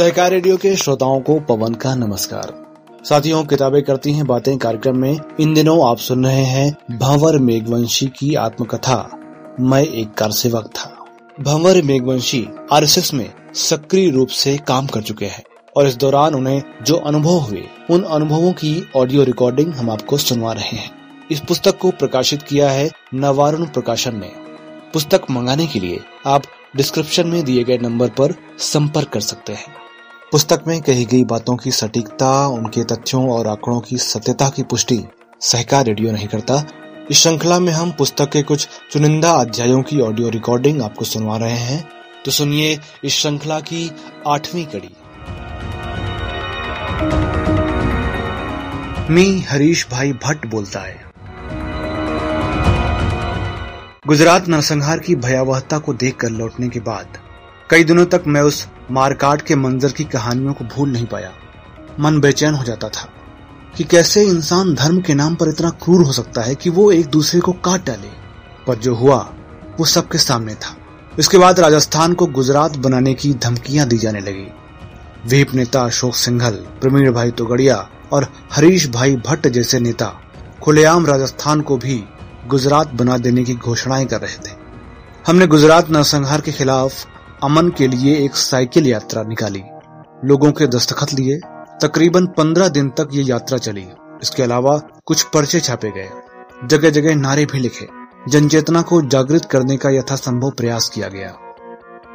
सहकार radio के श्रोताओं को पवन का नमस्कार। साथियों, किताबें करती हैं बातें कार्यक्रम में। इन दिनों आप सुन रहे हैं भंवर मेघवंशी की आत्मकथा। मैं एक कार सेवक था। भंवर मेघवंशी आरएसएस में सक्रिय रूप से काम कर चुके हैं और इस दौरान उन्हें जो अनुभव हुए, उन अनुभवों की ऑडियो रिकॉर्डिंग हम आपको सुनवा रहे हैं। इस पुस्तक को प्रकाशित किया है नवारुण प्रकाशन ने। पुस्तक मंगाने के लिए आप डिस्क्रिप्शन में दिए गए नंबर पर संपर्क कर सकते हैं। पुस्तक में कही गई बातों की सटीकता, उनके तथ्यों और आंकड़ों की सत्यता की पुष्टि सहकार रेडियो नहीं करता। इस श्रृंखला में हम पुस्तक के कुछ चुनिंदा अध्यायों की ऑडियो रिकॉर्डिंग आपको सुनवा रहे हैं। तो सुनिए इस श्रृंखला की आठवीं कड़ी। मी हरीश भाई भट्ट बोलता है। गुजरात नरसंहार की भयावहता को देखकर लौटने के बाद कई दिनों तक मैं उस मारकाट के मंजर की कहानियों को भूल नहीं पाया। मन बेचैन हो जाता था कि कैसे इंसान धर्म के नाम पर इतना क्रूर हो सकता है कि वो एक दूसरे को काट डाले। पर जो हुआ, वो सबके सामने था। इसके बाद राजस्थान को गुजरात बनाने की धमकियाँ दी जाने लगी। वीप नेता अशोक सिंघल, प्रवीण भाई तोगड़िया और हरीश भाई भट्ट जैसे नेता खुलेआम राजस्थान को भी गुजरात बना देने की घोषणाएँ कर रहे थे। हमने गुजरात नरसंहार के खिलाफ अमन के लिए एक साइकिल यात्रा निकाली। लोगों के दस्तखत लिए। तकरीबन पंद्रह दिन तक ये यात्रा चली। इसके अलावा कुछ पर्चे छापे गए। जगह जगह नारे भी लिखे। जनचेतना को जागृत करने का यथासंभव प्रयास किया गया।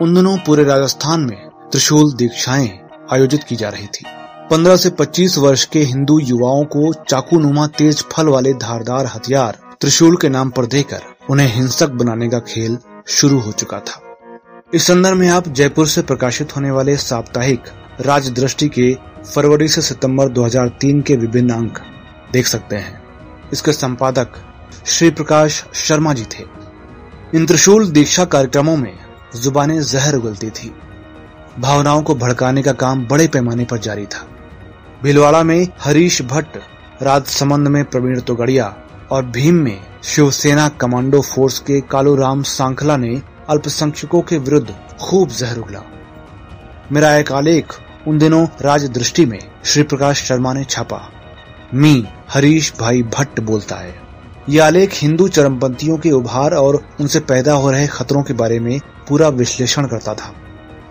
उन दिनों पूरे राजस्थान में त्रिशूल दीक्षाएँ आयोजित की जा रही थी। 15 से 25 वर्ष के हिंदू युवाओं को चाकूनुमा तेज फल वाले धारदार हथियार त्रिशूल के नाम पर देकर उन्हें हिंसक बनाने का खेल शुरू हो चुका था। इस संदर्भ में आप जयपुर से प्रकाशित होने वाले साप्ताहिक राजदृष्टि के फरवरी से सितंबर 2003 के विभिन्न अंक देख सकते हैं। इसके संपादक श्री प्रकाश शर्मा जी थे। इन त्रिशूल दीक्षा कार्यक्रमों में जुबानें जहर उगलती थी। भावनाओं को भड़काने का काम बड़े पैमाने पर जारी था। भिलवाड़ा में हरीश भट्ट राजसमंद में प्रवीण तोगड़िया और भीम में शिवसेना कमांडो फोर्स के कालूराम सांखला ने अल्पसंख्यकों के विरुद्ध खूब जहर उगला। मेरा एक आलेख उन दिनों राजदृष्टि में श्री प्रकाश शर्मा ने छापा। मी, हरीश भाई भट्ट बोलता है। यह आलेख हिंदू चरमपंथियों के उभार और उनसे पैदा हो रहे खतरों के बारे में पूरा विश्लेषण करता था।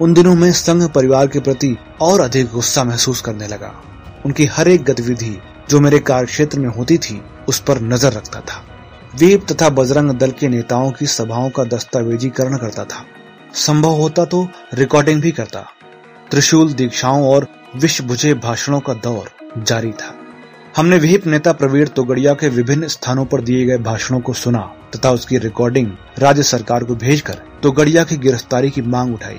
उन दिनों में संघ परिवार के प्रति और अधिक गुस्सा महसूस करने लगा। उनकी हर एक गतिविधि जो मेरे कार्य क्षेत्र में होती थी, उस पर नज़र रखता था। वीप तथा बजरंग दल के नेताओं की सभाओं का दस्तावेजीकरण करता था। संभव होता तो रिकॉर्डिंग भी करता। त्रिशूल दीक्षाओं और विश्व भुजे भाषणों का दौर जारी था। हमने विहिप नेता प्रवीण तोगड़िया के विभिन्न स्थानों पर दिए गए भाषणों को सुना तथा उसकी रिकॉर्डिंग राज्य सरकार को भेजकर तोगड़िया की गिरफ्तारी की मांग उठाई।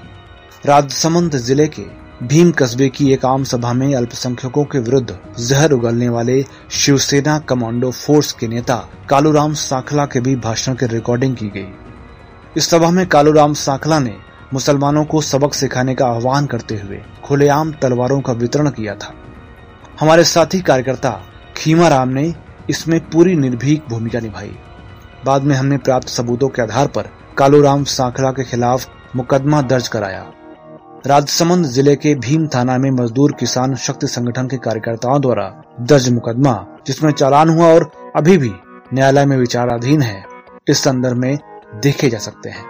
राजसमंद ज़िले के भीम कस्बे की एक आम सभा में अल्पसंख्यकों के विरुद्ध जहर उगलने वाले शिवसेना कमांडो फोर्स के नेता कालूराम साखला के भी भाषण की रिकॉर्डिंग की गई। इस सभा में कालूराम साखला ने मुसलमानों को सबक सिखाने का आह्वान करते हुए खुलेआम तलवारों का वितरण किया था। हमारे साथी कार्यकर्ता खीमा राम ने इसमें पूरी निर्भीक भूमिका निभाई। बाद में हमने प्राप्त सबूतों के आधार पर कालूराम सांखला के खिलाफ मुकदमा दर्ज कराया। राजसमंद ज़िले के भीम थाना में मजदूर किसान शक्ति संगठन के कार्यकर्ताओं द्वारा दर्ज मुकदमा, जिसमें चालान हुआ और अभी भी न्यायालय में विचाराधीन है। इस संदर्भ में देखे जा सकते हैं।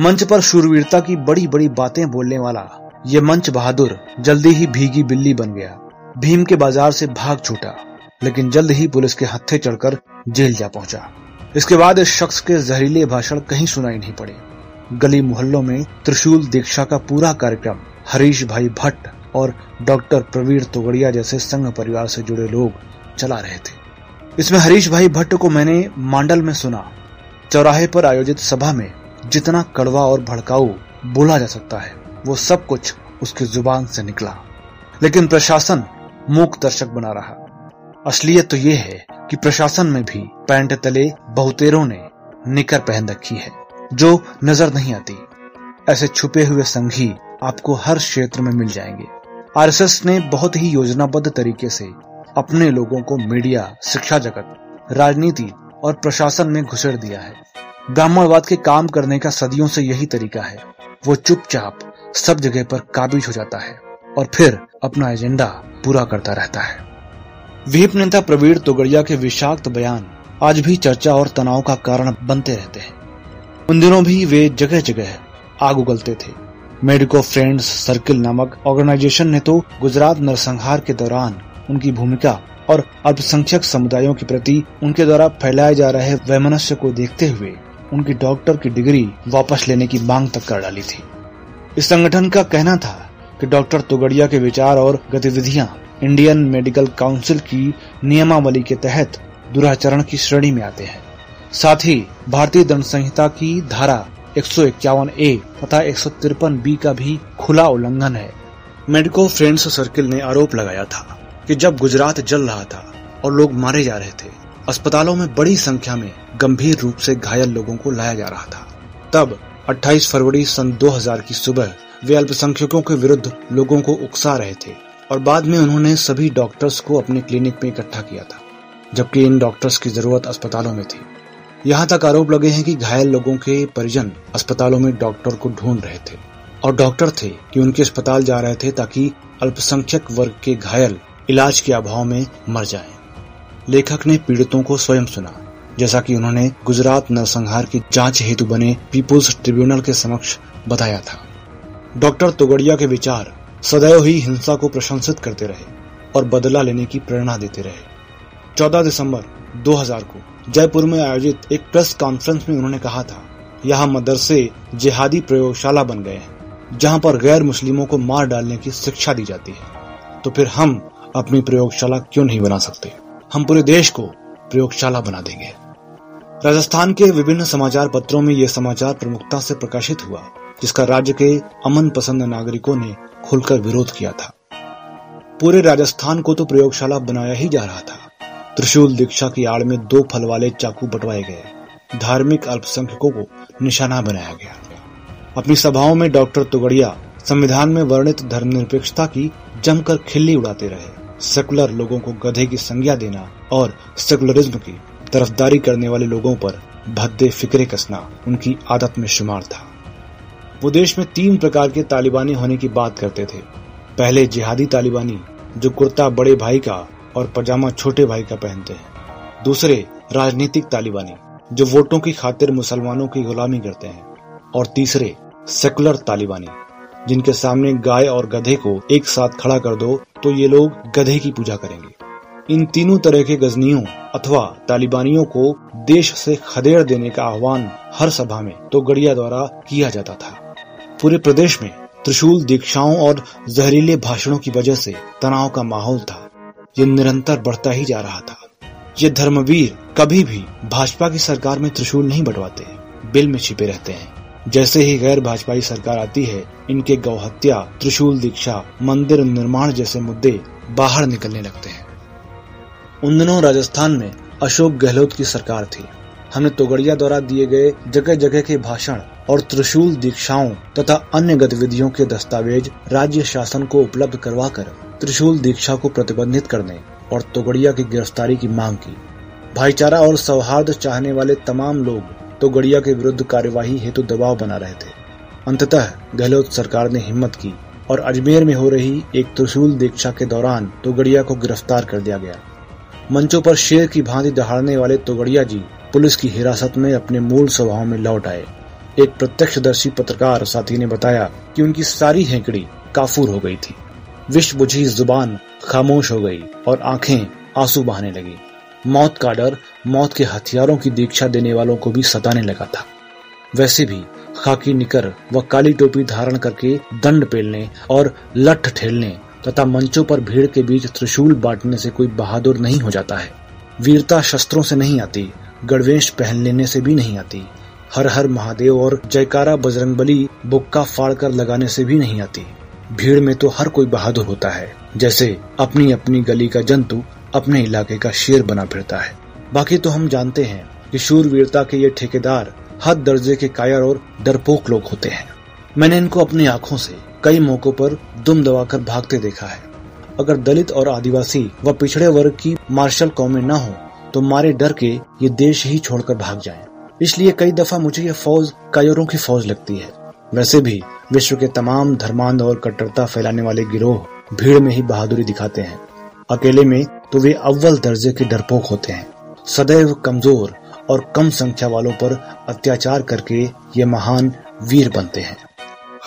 मंच पर शूरवीरता की बड़ी बड़ी बातें बोलने वाला ये मंच बहादुर जल्दी ही भीगी बिल्ली बन गया। भीम के बाज़ार से भाग छूटा, लेकिन जल्द ही पुलिस के हत्थे चढ़कर जेल जा पहुँचा। इसके बाद इस शख्स के जहरीले भाषण कहीं सुनाई नहीं पड़े। गली मोहल्लों में त्रिशूल दीक्षा का पूरा कार्यक्रम, हरीश भाई भट्ट और डॉक्टर प्रवीर तोगड़िया जैसे संघ परिवार से जुड़े लोग चला रहे थे। इसमें हरीश भाई भट्ट को मैंने मांडल में सुना। चौराहे पर आयोजित सभा में जितना कड़वा और भड़काऊ बोला जा सकता है, वो सब कुछ उसकी ज़ुबान से निकला। लेकिन प्रशासन मूक दर्शक बना रहा। असलियत तो ये है कि प्रशासन में भी पैंट तले बहुतेरों ने निकर पहन रखी है। जो नज़र नहीं आती। ऐसे छुपे हुए संघी आपको हर क्षेत्र में मिल जाएँगे। आरएसएस ने बहुत ही योजनाबद्ध तरीके से अपने लोगों को मीडिया, शिक्षा जगत, राजनीति और प्रशासन में घुसेड़ दिया है। ब्राह्मणवाद के काम करने का सदियों से यही तरीका है। वो चुपचाप सब जगह पर काबिज हो जाता है और फिर अपना एजेंडा पूरा करता रहता है। विहिप नेता प्रवीण तोगड़िया के विषाक्त बयान आज भी चर्चा और तनाव का कारण बनते रहते हैं। उन दिनों भी वे जगह जगह आग उगलते थे। मेडिको फ्रेंड्स सर्किल नामक ऑर्गेनाइजेशन ने तो गुजरात नरसंहार के दौरान उनकी भूमिका और अल्पसंख्यक समुदायों के प्रति उनके द्वारा फैलाए जा रहे वैमनस्य को देखते हुए उनकी डॉक्टर की डिग्री वापस लेने की मांग तक कर डाली थी। इस संगठन का कहना था कि डॉक्टर तुगड़िया के विचार और गतिविधियाँ इंडियन मेडिकल काउंसिल की नियमावली के तहत दुराचरण की श्रेणी में आते हैं। साथ ही भारतीय दंड संहिता की धारा एक सौ इक्यावन ए तथा एक सौ तिरपन बी का भी खुला उल्लंघन है। मेडिको फ्रेंड्स सर्किल ने आरोप लगाया था कि जब गुजरात जल रहा था और लोग मारे जा रहे थे, अस्पतालों में बड़ी संख्या में गंभीर रूप से घायल लोगों को लाया जा रहा था। तब 28 फरवरी सन 2000 की सुबह वे अल्पसंख्यकों के विरुद्ध लोगों को उकसा रहे थे और बाद में उन्होंने सभी डॉक्टर्स को अपने क्लिनिक में इकट्ठा किया था, जबकि इन डॉक्टर्स की ज़रूरत अस्पतालों में थी। यहाँ तक आरोप लगे हैं कि घायल लोगों के परिजन अस्पतालों में डॉक्टर को ढूंढ रहे थे और डॉक्टर थे कि उनके अस्पताल जा रहे थे ताकि अल्पसंख्यक वर्ग के घायल इलाज के अभाव में मर जाएँ। लेखक ने पीड़ितों को स्वयं सुना, जैसा कि उन्होंने गुजरात नरसंहार की जाँच हेतु बने पीपुल्स ट्रिब्यूनल के समक्ष बताया था डॉक्टर तोगड़िया के विचार सदैव ही हिंसा को प्रशंसित करते रहे और बदला लेने की प्रेरणा देते रहे 14 दिसंबर 2000 को। जयपुर में आयोजित एक प्रेस कॉन्फ्रेंस में उन्होंने कहा था, यहाँ मदरसे जिहादी प्रयोगशाला बन गए हैं, जहाँ पर गैर मुस्लिमों को मार डालने की शिक्षा दी जाती है। तो फिर हम अपनी प्रयोगशाला क्यों नहीं बना सकते? हम पूरे देश को प्रयोगशाला बना देंगे। राजस्थान के विभिन्न समाचार पत्रों में यह समाचार प्रमुखता से प्रकाशित हुआ, जिसका राज्य के अमन पसंद नागरिकों ने खुलकर विरोध किया था। पूरे राजस्थान को तो प्रयोगशाला बनाया ही जा रहा था। त्रिशूल दीक्षा की आड़ में दो फल वाले चाकू बंटवाए गए। धार्मिक अल्पसंख्यकों को निशाना बनाया गया। अपनी सभाओं में डॉक्टर तुगड़िया संविधान में वर्णित धर्मनिरपेक्षता की जमकर खिल्ली उड़ाते रहे। सेकुलर लोगों को गधे की संज्ञा देना और सेकुलरिज्म की तरफदारी करने वाले लोगों पर भद्दे फिक्रे कसना उनकी आदत में शुमार था। वो देश में तीन प्रकार के तालिबानी होने की बात करते थे। पहले जिहादी तालिबानी, जो कुर्ता बड़े भाई का और पजामा छोटे भाई का पहनते हैं। दूसरे, राजनीतिक तालिबानी, जो वोटों की खातिर मुसलमानों की गुलामी करते हैं। और तीसरे, सेकुलर तालिबानी, जिनके सामने गाय और गधे को एक साथ खड़ा कर दो तो ये लोग गधे की पूजा करेंगे। इन तीनों तरह के गजनियों अथवा तालिबानियों को देश से खदेड़ देने का आह्वान हर सभा में तो गड़िया द्वारा किया जाता था। पूरे प्रदेश में त्रिशूल दीक्षाओं और जहरीले भाषणों की वजह से तनाव का माहौल था। ये निरंतर बढ़ता ही जा रहा था। ये धर्मवीर कभी भी भाजपा की सरकार में त्रिशूल नहीं बंटवाते। बिल में छिपे रहते हैं। जैसे ही गैर भाजपाई सरकार आती है, इनके गौहत्या, त्रिशूल दीक्षा, मंदिर निर्माण जैसे मुद्दे बाहर निकलने लगते हैं। उन दिनों राजस्थान में अशोक गहलोत की सरकार थी। हमने तोगड़िया द्वारा दिए गए जगह जगह के भाषण और त्रिशूल दीक्षाओं तथा अन्य गतिविधियों के दस्तावेज़ राज्य शासन को उपलब्ध करवाकर त्रिशूल दीक्षा को प्रतिबंधित करने और तोगड़िया की गिरफ्तारी की मांग की। भाईचारा और सौहार्द चाहने वाले तमाम लोग तो गड़िया के विरुद्ध कार्यवाही हेतु तो दबाव बना रहे थे। अंततः गहलोत सरकार ने हिम्मत की और अजमेर में हो रही एक त्रिशूल दीक्षा के दौरान तोगड़िया को गिरफ़्तार कर दिया गया। मंचों पर शेर की भांति दहाड़ने वाले तोगड़िया जी पुलिस की हिरासत में अपने मूल स्वभाव में लौट आए। एक प्रत्यक्षदर्शी पत्रकार साथी ने बताया कि उनकी सारी हेकड़ी काफूर हो गई थी। विष बुझी ज़ुबान खामोश हो गई और आँखें आँसू बहाने लगी। मौत का डर मौत के हथियारों की दीक्षा देने वालों को भी सताने लगा था। वैसे भी खाकी निकर व काली टोपी धारण करके दंड पेलने और लठ ठेलने तथा मंचों पर भीड़ के बीच त्रिशूल बांटने से कोई बहादुर नहीं हो जाता है। वीरता शस्त्रों से नहीं आती, गणवेश पहन लेने से भी नहीं आती, हर हर महादेव और जयकारा बजरंगबली बुक्का फाड़ कर लगाने से भी नहीं आती। भीड़ में तो हर कोई बहादुर होता है। जैसे अपनी अपनी गली का जंतु अपने इलाके का शेर बना फिरता है। बाकी तो हम जानते हैं कि शूरवीरता के ये ठेकेदार हद दर्जे के कायर और डरपोक लोग होते हैं। मैंने इनको अपनी आँखों से कई मौकों पर दुम दबाकर भागते देखा है। अगर दलित और आदिवासी व पिछड़े वर्ग की मार्शल कौमें न हो तो मारे डर के ये देश ही छोड़कर भाग जाएँ। इसलिए कई दफ़ा मुझे ये फौज कायरों की फौज लगती है। वैसे भी विश्व के तमाम धर्मांध और कट्टरता फैलाने वाले गिरोह भीड़ में ही बहादुरी दिखाते हैं। अकेले में तो वे अव्वल दर्जे के डरपोक होते हैं। सदैव कमज़ोर और कम संख्या वालों पर अत्याचार करके ये महान वीर बनते हैं।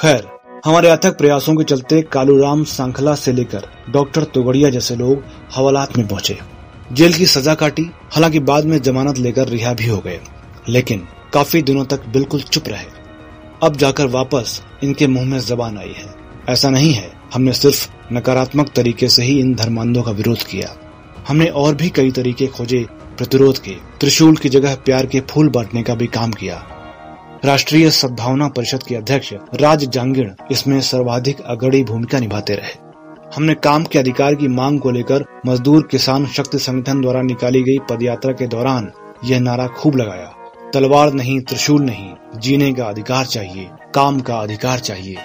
खैर, हमारे अथक प्रयासों के चलते कालूराम सांखला से लेकर डॉक्टर तुगड़िया जैसे लोग हवालात में पहुँचे। जेल की सजा काटी, हालाँकि बाद में जमानत लेकर रिहा भी हो गए। लेकिन काफ़ी दिनों तक बिल्कुल चुप रहे। अब जाकर वापस इनके मुँह में जबान आई है। ऐसा नहीं है, हमने सिर्फ़ नकारात्मक तरीके से ही इन धर्मांधों का विरोध किया। हमने और भी कई तरीके खोजे प्रतिरोध के। त्रिशूल की जगह प्यार के फूल बांटने का भी काम किया। राष्ट्रीय सद्भावना परिषद के अध्यक्ष राज जांगिड़ इसमें सर्वाधिक अग्रणी भूमिका निभाते रहे। हमने काम के अधिकार की मांग को लेकर मजदूर किसान शक्ति संगठन द्वारा निकाली गई पदयात्रा के दौरान यह नारा खूब लगाया। तलवार नहीं, त्रिशूल नहीं। जीने का अधिकार चाहिए, काम का अधिकार चाहिए।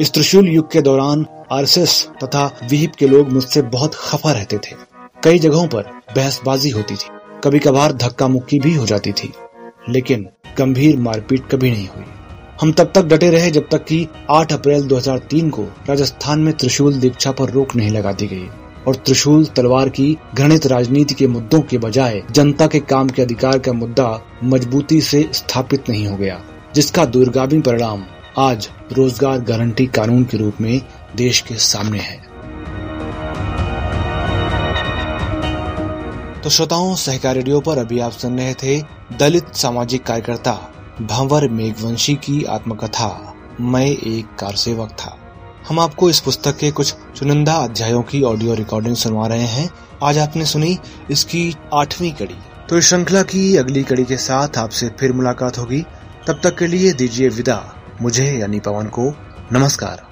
इस त्रिशूल युग के दौरान आरएसएस तथा विहिप के लोग मुझसे बहुत खफा रहते थे। कई जगहों पर बहसबाजी होती थी। कभी कभार धक्का मुक्की भी हो जाती थी। लेकिन गंभीर मारपीट कभी नहीं हुई। हम तब तक डटे रहे जब तक कि 8 अप्रैल 2003 को राजस्थान में त्रिशूल दीक्षा पर रोक नहीं लगा दी गई। और त्रिशूल तलवार की घृणित राजनीति के मुद्दों के बजाय जनता के काम के अधिकार का मुद्दा मजबूती से स्थापित नहीं हो गया, जिसका दूरगामी परिणाम आज रोज़गार गारंटी कानून के रूप में देश के सामने है। तो श्रोताओं, सहकार रेडियो पर अभी आप सुन रहे थे दलित सामाजिक कार्यकर्ता भंवर मेघवंशी की आत्मकथा। मैं एक कार सेवक था। हम आपको इस पुस्तक के कुछ चुनिंदा अध्यायों की ऑडियो रिकॉर्डिंग सुनवा रहे हैं। आज आपने सुनी इसकी आठवीं कड़ी। तो इस श्रृंखला की अगली कड़ी के साथ आपसे फिर मुलाकात होगी। तब तक के लिए दीजिए विदा। मुझे यानी पवन को नमस्कार।